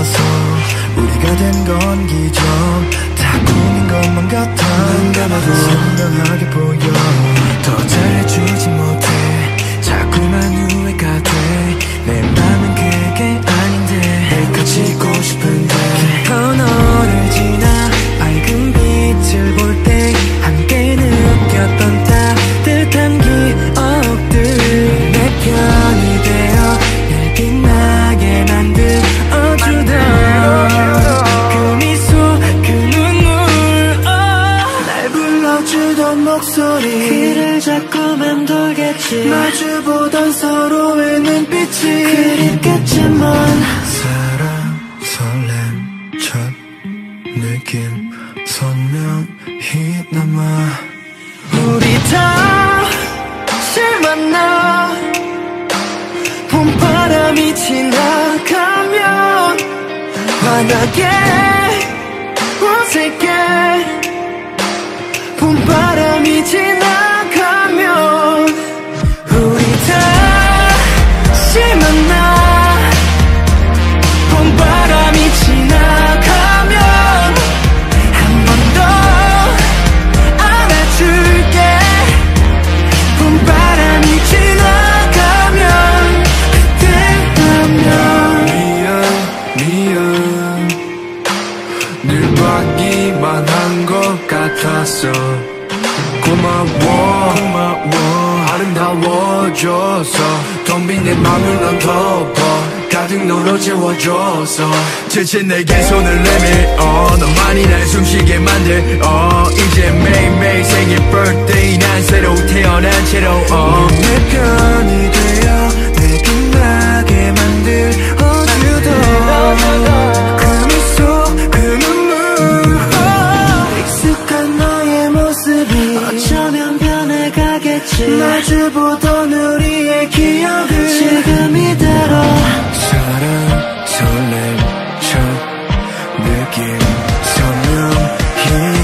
와서 우리가 된 건 기적. 다 꿈인 것만 같아. 눈 감아도 선명하게 보여. 더 잘해주지 마주보던 서로의 눈빛이 그립겠지만 사랑 설렘 첫 느낌 선명히 남아. 우리 다시 만나. 봄바람이 지나가면 환하게 어색해 봄바람이 지나 늘 받기만 한 것 같았어 고마워 고마워. 아름다워져서 텅빈내 맘을 넌 덮어. 가득 너로 채워줘서 지친 내게 손을 내밀어. 너만이 날 숨쉬게 만들어. 이제 매일매일 생일 birthday 난 새로 태어난 채로 어. 보던 우리의 기억을 지금 이대로 사랑 설렘 첫 느낌 선명히